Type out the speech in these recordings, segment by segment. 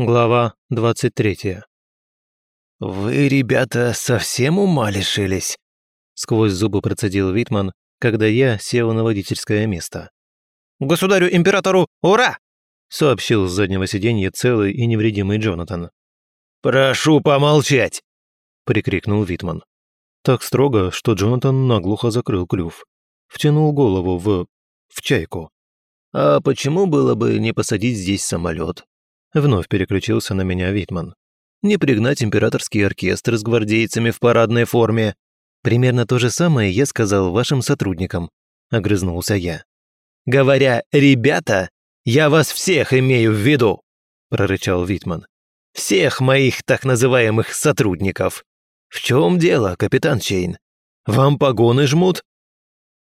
Глава 23. «Вы, ребята, совсем ума лишились?» Сквозь зубы процедил Витман, когда я сел на водительское место. «Государю-императору, ура!» сообщил с заднего сиденья целый и невредимый Джонатан. «Прошу помолчать!» прикрикнул Витман. Так строго, что Джонатан наглухо закрыл клюв. Втянул голову в... в чайку. «А почему было бы не посадить здесь самолет? Вновь переключился на меня Витман. «Не пригнать императорский оркестр с гвардейцами в парадной форме». «Примерно то же самое я сказал вашим сотрудникам», — огрызнулся я. «Говоря «ребята», я вас всех имею в виду», — прорычал Витман. «Всех моих так называемых сотрудников. В чем дело, капитан Чейн? Вам погоны жмут?»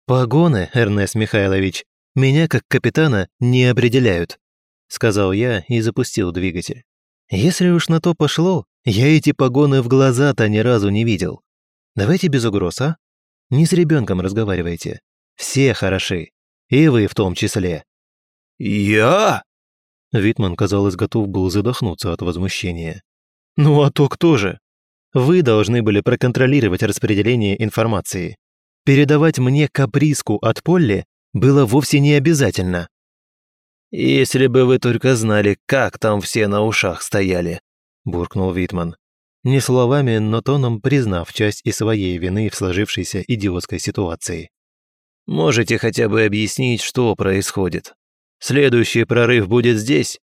«Погоны, Эрнест Михайлович, меня как капитана не определяют сказал я и запустил двигатель. Если уж на то пошло, я эти погоны в глаза-то ни разу не видел. Давайте без угроз, а? Не с ребенком разговаривайте. Все хороши. И вы в том числе. Я? Витман, казалось, готов был задохнуться от возмущения. Ну а то кто же? Вы должны были проконтролировать распределение информации. Передавать мне каприску от Полли было вовсе не обязательно. «Если бы вы только знали, как там все на ушах стояли», – буркнул Витман. Не словами, но тоном признав часть и своей вины в сложившейся идиотской ситуации. «Можете хотя бы объяснить, что происходит? Следующий прорыв будет здесь?»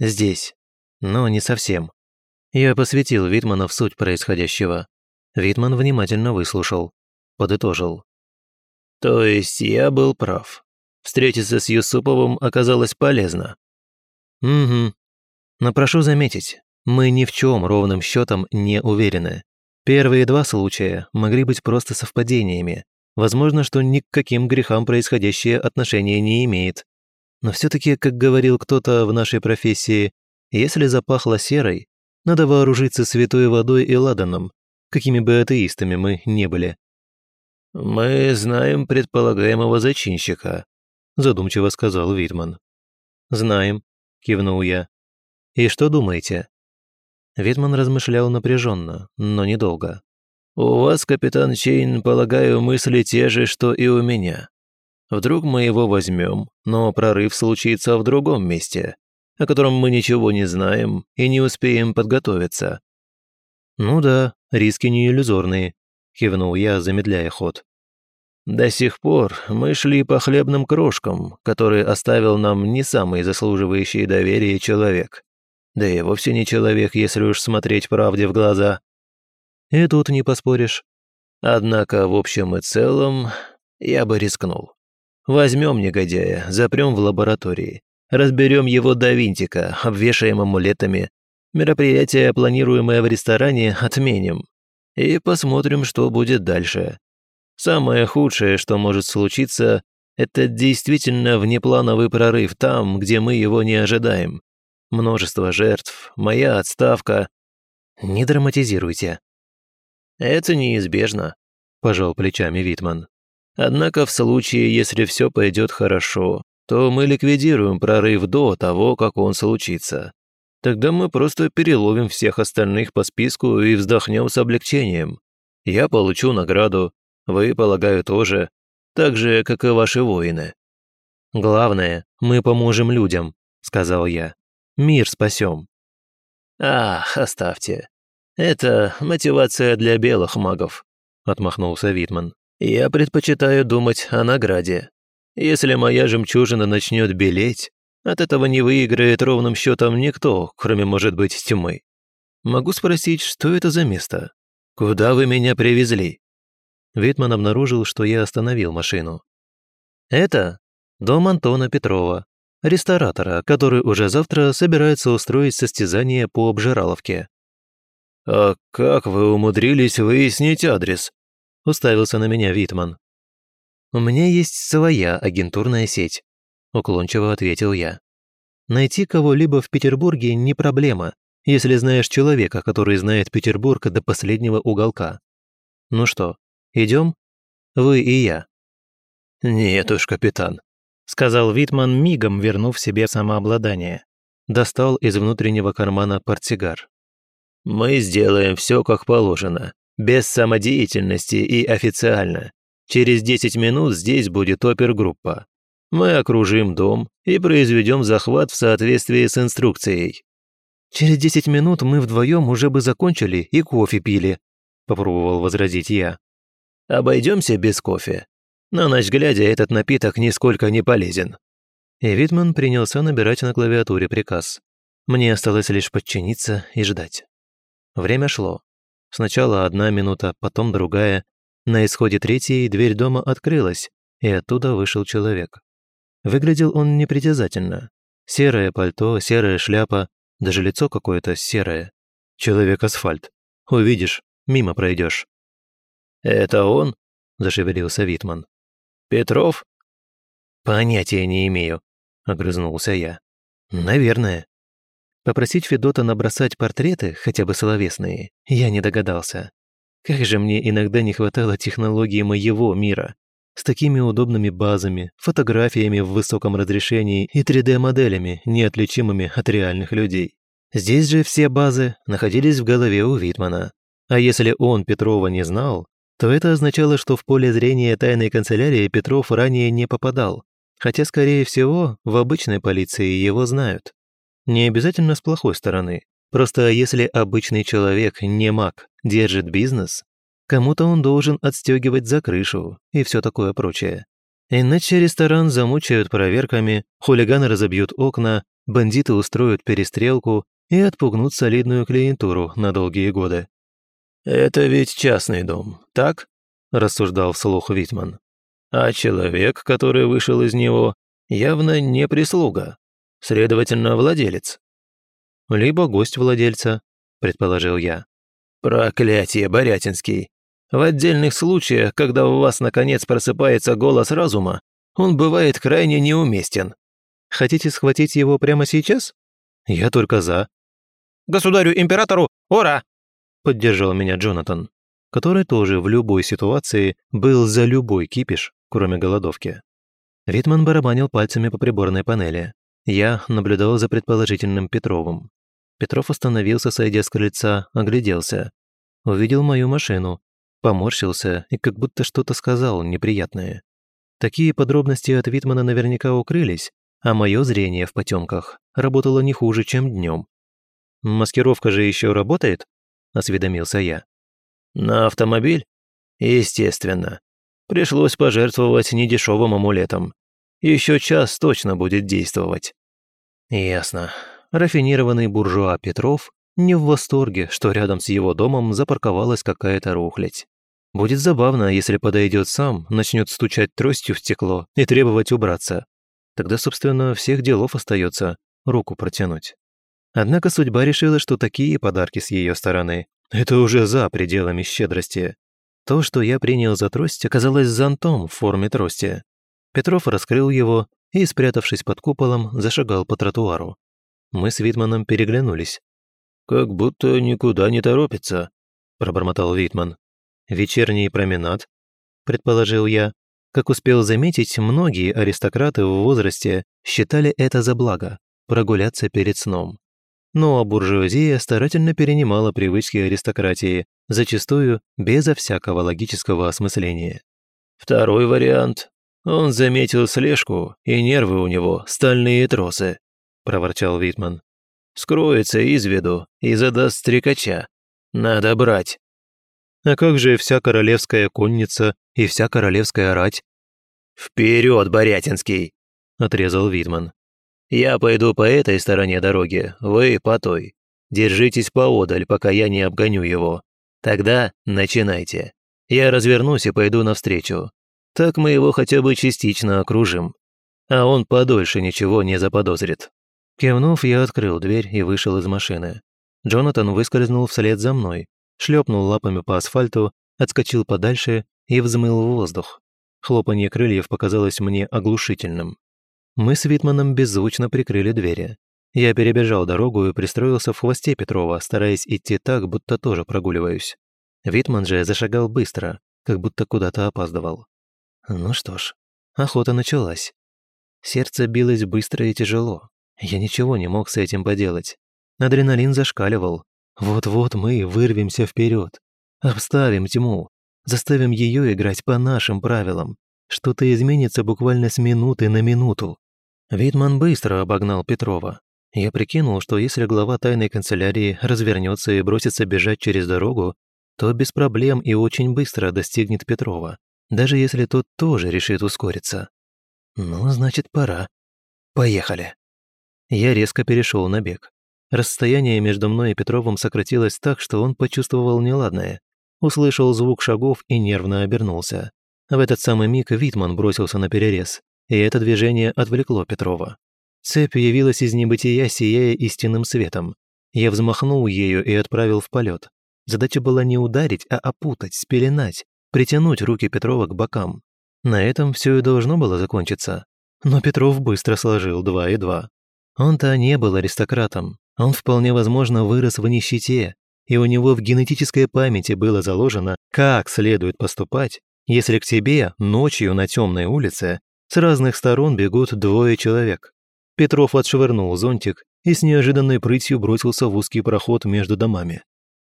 «Здесь. Но не совсем». Я посвятил Витмана в суть происходящего. Витман внимательно выслушал. Подытожил. «То есть я был прав. Встретиться с Юсуповым оказалось полезно. Угу. Но прошу заметить, мы ни в чем ровным счетом не уверены. Первые два случая могли быть просто совпадениями. Возможно, что ни к каким грехам происходящее отношение не имеет. Но все-таки, как говорил кто-то в нашей профессии, если запахло серой, надо вооружиться святой водой и ладаном, какими бы атеистами мы не были. «Мы знаем предполагаемого зачинщика», задумчиво сказал Витман. «Знаем», – кивнул я. «И что думаете?» Витман размышлял напряженно, но недолго. «У вас, капитан Чейн, полагаю, мысли те же, что и у меня. Вдруг мы его возьмем, но прорыв случится в другом месте, о котором мы ничего не знаем и не успеем подготовиться». «Ну да, риски не иллюзорные», – кивнул я, замедляя ход. До сих пор мы шли по хлебным крошкам, которые оставил нам не самый заслуживающий доверия человек. Да и вовсе не человек, если уж смотреть правде в глаза. И тут не поспоришь. Однако, в общем и целом, я бы рискнул. Возьмем негодяя, запрем в лаборатории, разберем его до винтика, обвешаем амулетами, мероприятие, планируемое в ресторане, отменим. И посмотрим, что будет дальше. Самое худшее, что может случиться, это действительно внеплановый прорыв там, где мы его не ожидаем. Множество жертв, моя отставка. Не драматизируйте. Это неизбежно, пожал плечами Витман. Однако в случае, если все пойдет хорошо, то мы ликвидируем прорыв до того, как он случится. Тогда мы просто переловим всех остальных по списку и вздохнем с облегчением. Я получу награду, вы, полагаю, тоже. Так же, как и ваши воины». «Главное, мы поможем людям», — сказал я. «Мир спасем». «Ах, оставьте. Это мотивация для белых магов», — отмахнулся Витман. «Я предпочитаю думать о награде. Если моя жемчужина начнет белеть, от этого не выиграет ровным счетом никто, кроме, может быть, тьмы. Могу спросить, что это за место? Куда вы меня привезли?» Витман обнаружил, что я остановил машину. «Это дом Антона Петрова, ресторатора, который уже завтра собирается устроить состязание по обжираловке». «А как вы умудрились выяснить адрес?» – уставился на меня Витман. «У меня есть своя агентурная сеть», – уклончиво ответил я. «Найти кого-либо в Петербурге не проблема, если знаешь человека, который знает Петербург до последнего уголка. Ну что, Идем? Вы и я». «Нет уж, капитан», — сказал Витман, мигом вернув себе самообладание. достал из внутреннего кармана портсигар. «Мы сделаем все как положено, без самодеятельности и официально. Через 10 минут здесь будет опергруппа. Мы окружим дом и произведем захват в соответствии с инструкцией». «Через 10 минут мы вдвоем уже бы закончили и кофе пили», попробовал возразить я. «Обойдемся без кофе. На ночь глядя, этот напиток нисколько не полезен». И Витман принялся набирать на клавиатуре приказ. Мне осталось лишь подчиниться и ждать. Время шло. Сначала одна минута, потом другая. На исходе третьей дверь дома открылась, и оттуда вышел человек. Выглядел он непритязательно. Серое пальто, серая шляпа, даже лицо какое-то серое. Человек-асфальт. Увидишь, мимо пройдешь. «Это он?» – зашевелился Витман. «Петров?» «Понятия не имею», – огрызнулся я. «Наверное». Попросить Федота набросать портреты, хотя бы словесные, я не догадался. Как же мне иногда не хватало технологии моего мира. С такими удобными базами, фотографиями в высоком разрешении и 3D-моделями, неотличимыми от реальных людей. Здесь же все базы находились в голове у Витмана. А если он Петрова не знал, то это означало, что в поле зрения тайной канцелярии Петров ранее не попадал, хотя, скорее всего, в обычной полиции его знают. Не обязательно с плохой стороны. Просто если обычный человек, не маг, держит бизнес, кому-то он должен отстегивать за крышу и все такое прочее. Иначе ресторан замучают проверками, хулиганы разобьют окна, бандиты устроят перестрелку и отпугнут солидную клиентуру на долгие годы. «Это ведь частный дом, так?» – рассуждал вслух Витман. «А человек, который вышел из него, явно не прислуга. Следовательно, владелец. Либо гость владельца, предположил я. Проклятие, Борятинский. В отдельных случаях, когда у вас наконец просыпается голос разума, он бывает крайне неуместен. Хотите схватить его прямо сейчас? Я только за. Государю-императору, ура! Поддержал меня Джонатан, который тоже в любой ситуации был за любой кипиш, кроме голодовки. Витман барабанил пальцами по приборной панели. Я наблюдал за предположительным Петровым. Петров остановился, сойдя с крыльца, огляделся. Увидел мою машину, поморщился и как будто что-то сказал неприятное. Такие подробности от Витмана наверняка укрылись, а мое зрение в потемках работало не хуже, чем днем. «Маскировка же еще работает?» – осведомился я. «На автомобиль? Естественно. Пришлось пожертвовать недешевым амулетом. Еще час точно будет действовать». Ясно. Рафинированный буржуа Петров не в восторге, что рядом с его домом запарковалась какая-то рухлядь. Будет забавно, если подойдет сам, начнет стучать тростью в стекло и требовать убраться. Тогда, собственно, всех делов остается руку протянуть. Однако судьба решила, что такие подарки с ее стороны – это уже за пределами щедрости. То, что я принял за трость, оказалось зонтом в форме трости. Петров раскрыл его и, спрятавшись под куполом, зашагал по тротуару. Мы с Витманом переглянулись. «Как будто никуда не торопится», – пробормотал Витман. «Вечерний променад», – предположил я. Как успел заметить, многие аристократы в возрасте считали это за благо – прогуляться перед сном. Но буржуазия старательно перенимала привычки аристократии, зачастую безо всякого логического осмысления. «Второй вариант он заметил слежку, и нервы у него стальные тросы», – проворчал Витман. «Скроется из виду и задаст стрекача. Надо брать». «А как же вся королевская конница и вся королевская рать?» «Вперед, Борятинский!» – отрезал Витман. «Я пойду по этой стороне дороги, вы по той. Держитесь поодаль, пока я не обгоню его. Тогда начинайте. Я развернусь и пойду навстречу. Так мы его хотя бы частично окружим. А он подольше ничего не заподозрит». Кивнув, я открыл дверь и вышел из машины. Джонатан выскользнул вслед за мной, шлепнул лапами по асфальту, отскочил подальше и взмыл в воздух. Хлопанье крыльев показалось мне оглушительным. Мы с Витманом беззвучно прикрыли двери. Я перебежал дорогу и пристроился в хвосте Петрова, стараясь идти так, будто тоже прогуливаюсь. Витман же зашагал быстро, как будто куда-то опаздывал. Ну что ж, охота началась. Сердце билось быстро и тяжело. Я ничего не мог с этим поделать. Адреналин зашкаливал. Вот-вот мы вырвемся вперед, обставим тьму, заставим ее играть по нашим правилам. Что-то изменится буквально с минуты на минуту. Витман быстро обогнал Петрова. Я прикинул, что если глава тайной канцелярии развернется и бросится бежать через дорогу, то без проблем и очень быстро достигнет Петрова, даже если тот тоже решит ускориться. Ну, значит, пора. Поехали. Я резко перешел на бег. Расстояние между мной и Петровым сократилось так, что он почувствовал неладное. Услышал звук шагов и нервно обернулся. В этот самый миг Витман бросился на перерез, и это движение отвлекло Петрова. Цепь явилась из небытия, сияя истинным светом. Я взмахнул ею и отправил в полет. Задача была не ударить, а опутать, спеленать, притянуть руки Петрова к бокам. На этом все и должно было закончиться. Но Петров быстро сложил два и два. Он-то не был аристократом. Он вполне возможно вырос в нищете, и у него в генетической памяти было заложено, как следует поступать, если к тебе ночью на темной улице с разных сторон бегут двое человек. Петров отшвырнул зонтик и с неожиданной прытью бросился в узкий проход между домами.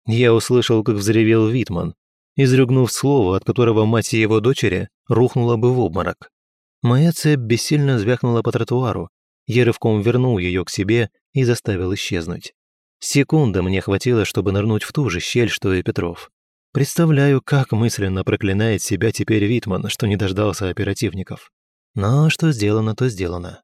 Я услышал, как взревел Витман, изрыгнув слово, от которого мать его дочери рухнула бы в обморок. Моя цепь бессильно звякнула по тротуару, я рывком вернул ее к себе и заставил исчезнуть. Секунды мне хватило, чтобы нырнуть в ту же щель, что и Петров. Представляю, как мысленно проклинает себя теперь Витман, что не дождался оперативников. Но что сделано, то сделано.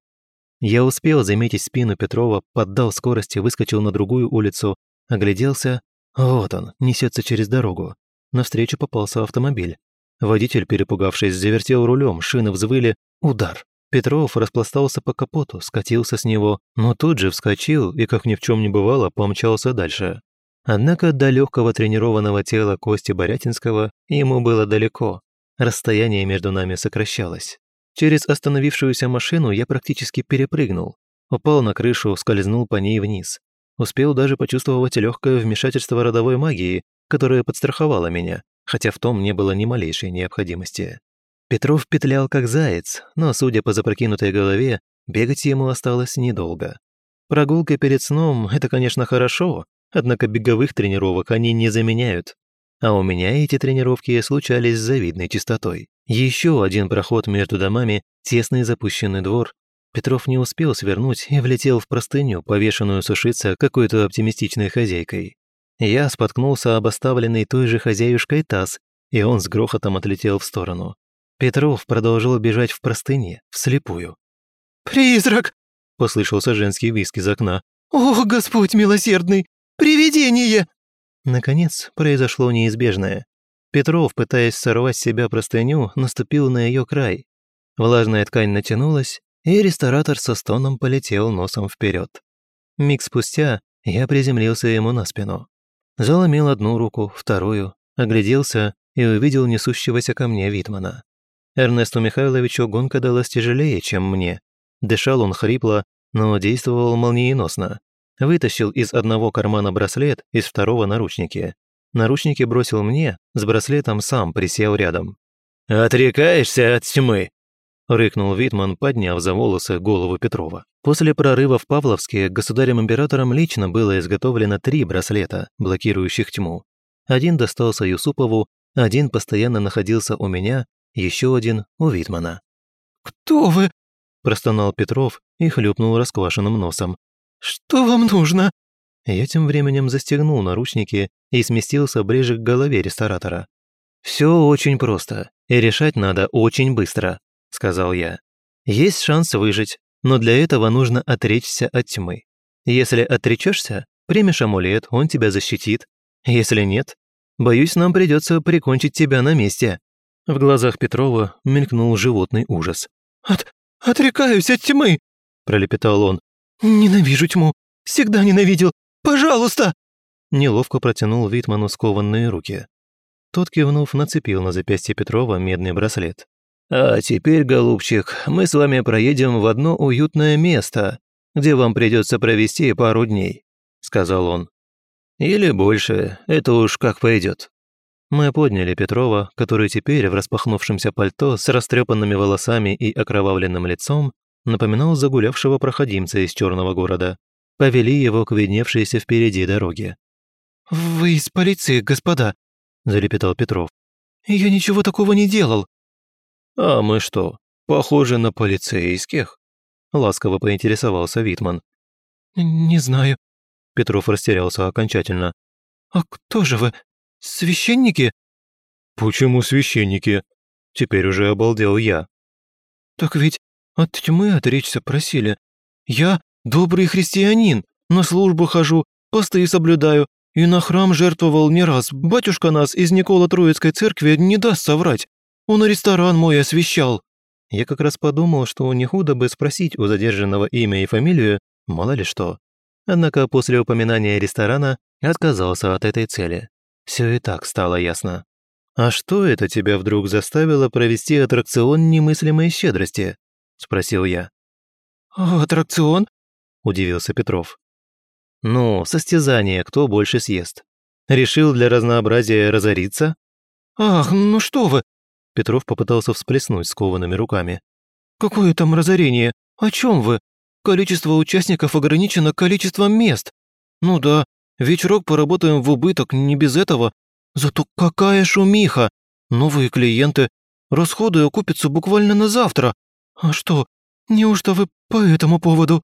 Я успел заметить спину Петрова, поддал скорости, выскочил на другую улицу, огляделся. Вот он, несется через дорогу. Навстречу попался автомобиль. Водитель, перепугавшись, завертел рулем, шины взвыли. Удар. Петров распластался по капоту, скатился с него, но тут же вскочил и, как ни в чем не бывало, помчался дальше. Однако до легкого тренированного тела Кости Борятинского ему было далеко. Расстояние между нами сокращалось. Через остановившуюся машину я практически перепрыгнул. Упал на крышу, скользнул по ней вниз. Успел даже почувствовать легкое вмешательство родовой магии, которая подстраховала меня, хотя в том не было ни малейшей необходимости. Петров петлял как заяц, но, судя по запрокинутой голове, бегать ему осталось недолго. Прогулка перед сном – это, конечно, хорошо, однако беговых тренировок они не заменяют. А у меня эти тренировки случались с завидной частотой. Еще один проход между домами, тесный запущенный двор. Петров не успел свернуть и влетел в простыню, повешенную сушиться какой-то оптимистичной хозяйкой. Я споткнулся об оставленный той же хозяюшкой таз, и он с грохотом отлетел в сторону. Петров продолжил бежать в простыне, вслепую. «Призрак!» – послышался женский виск из окна. «О, Господь милосердный! Привидение!» Наконец, произошло неизбежное. Петров, пытаясь сорвать с себя простыню, наступил на ее край. Влажная ткань натянулась, и ресторатор со стоном полетел носом вперед. Миг спустя я приземлился ему на спину. Заломил одну руку, вторую, огляделся и увидел несущегося ко мне Витмана. Эрнесту Михайловичу гонка далась тяжелее, чем мне. Дышал он хрипло, но действовал молниеносно. Вытащил из одного кармана браслет, из второго наручники. Наручники бросил мне, с браслетом сам присел рядом. «Отрекаешься от тьмы?» – рыкнул Витман, подняв за волосы голову Петрова. После прорыва в Павловске государем-императором лично было изготовлено три браслета, блокирующих тьму. Один достался Юсупову, один постоянно находился у меня, еще один у Витмана. «Кто вы?» – простонал Петров и хлюпнул расквашенным носом. «Что вам нужно?» Я тем временем застегнул наручники и сместился ближе к голове ресторатора. «Все очень просто, и решать надо очень быстро», – сказал я. «Есть шанс выжить, но для этого нужно отречься от тьмы. Если отречешься, примешь амулет, он тебя защитит. Если нет, боюсь, нам придется прикончить тебя на месте». В глазах Петрова мелькнул животный ужас. «От... отрекаюсь от тьмы!» – пролепетал он. «Ненавижу тьму! Всегда ненавидел! Пожалуйста!» Неловко протянул Витману скованные руки. Тот, кивнув, нацепил на запястье Петрова медный браслет. «А теперь, голубчик, мы с вами проедем в одно уютное место, где вам придется провести пару дней», – сказал он. «Или больше, это уж как пойдет. Мы подняли Петрова, который теперь в распахнувшемся пальто с растрепанными волосами и окровавленным лицом напоминал загулявшего проходимца из черного города. Повели его к видневшейся впереди дороге. «Вы из полиции, господа», – залепетал Петров. «Я ничего такого не делал». «А мы что, похожи на полицейских?» – ласково поинтересовался Витман. «Не знаю». Петров растерялся окончательно. «А кто же вы? Священники?» «Почему священники?» Теперь уже обалдел я. «Так ведь от тьмы отречься просили. Я добрый христианин, на службу хожу, посты соблюдаю, и на храм жертвовал не раз. Батюшка нас из Никола-Троицкой церкви не даст соврать. Он ресторан мой освещал». Я как раз подумал, что не худо бы спросить у задержанного имя и фамилию, мало ли что. Однако после упоминания ресторана отказался от этой цели. Все и так стало ясно. «А что это тебя вдруг заставило провести аттракцион немыслимой щедрости?» – спросил я. «Аттракцион?» – удивился Петров. «Ну, состязание, кто больше съест. Решил для разнообразия разориться?» «Ах, ну что вы!» Петров попытался всплеснуть скованными руками. «Какое там разорение? О чем вы? Количество участников ограничено количеством мест. Ну да, вечерок поработаем в убыток, не без этого. Зато какая шумиха! Новые клиенты. Расходы окупятся буквально на завтра. А что, неужто вы по этому поводу?»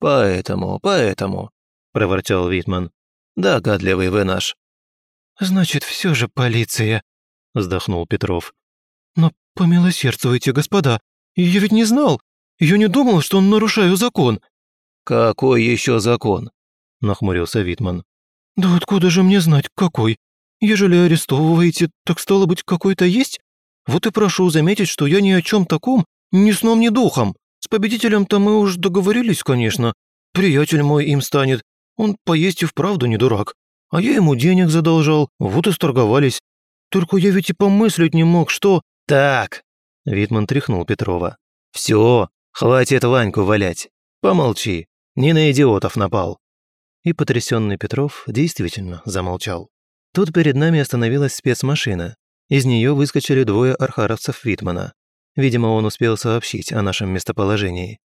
«Поэтому, поэтому», – проворчал Витман. «Догадливый вы наш». «Значит, все же полиция», – вздохнул Петров. «Но помилосердствуйте, господа, я ведь не знал. Я не думал, что нарушаю закон». «Какой еще закон?» – нахмурился Витман. «Да откуда же мне знать, какой? Ежели арестовываете, так стало быть, какой-то есть? Вот и прошу заметить, что я ни о чем таком, ни сном, ни духом. С победителем-то мы уж договорились, конечно. Приятель мой им станет. Он поесть и вправду не дурак. А я ему денег задолжал, вот и сторговались. Только я ведь и помыслить не мог, что...» «Так!» – Витман тряхнул Петрова. «Все, хватит Ваньку валять. Помолчи, не на идиотов напал». И потрясенный Петров действительно замолчал. Тут перед нами остановилась спецмашина. Из нее выскочили двое архаровцев Витмана. Видимо, он успел сообщить о нашем местоположении.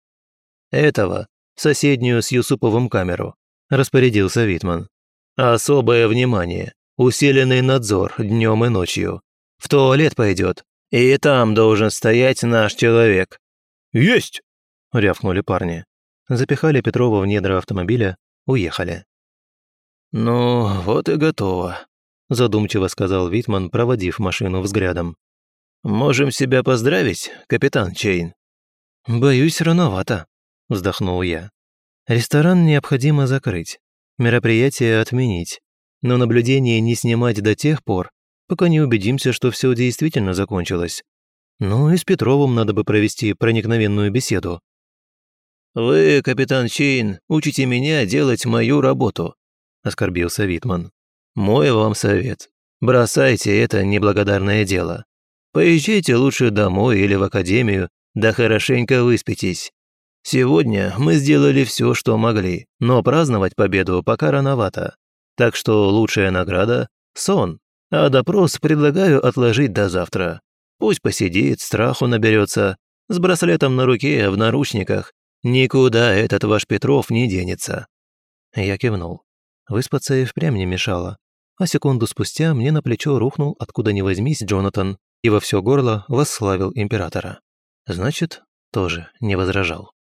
«Этого, соседнюю с Юсуповым камеру», – распорядился Витман. «Особое внимание, усиленный надзор днем и ночью. В туалет пойдет, и там должен стоять наш человек». «Есть!» – рявкнули парни. Запихали Петрова в недра автомобиля, уехали. «Ну, вот и готово», – задумчиво сказал Витман, проводив машину взглядом. «Можем себя поздравить, капитан Чейн?» «Боюсь, рановато», – вздохнул я. «Ресторан необходимо закрыть, мероприятие отменить, но наблюдение не снимать до тех пор, пока не убедимся, что все действительно закончилось. Ну и с Петровым надо бы провести проникновенную беседу». «Вы, капитан Чейн, учите меня делать мою работу», – оскорбился Витман. «Мой вам совет. Бросайте это неблагодарное дело. Поезжайте лучше домой или в академию, да хорошенько выспитесь. Сегодня мы сделали все, что могли, но праздновать победу пока рановато. Так что лучшая награда – сон, а допрос предлагаю отложить до завтра. Пусть посидит, страху наберется, с браслетом на руке, в наручниках. Никуда этот ваш Петров не денется». Я кивнул. Выспаться и впрямь не мешало. А секунду спустя мне на плечо рухнул откуда ни возьмись Джонатан и во все горло восславил императора. Значит, тоже не возражал.